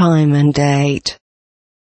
Time and date.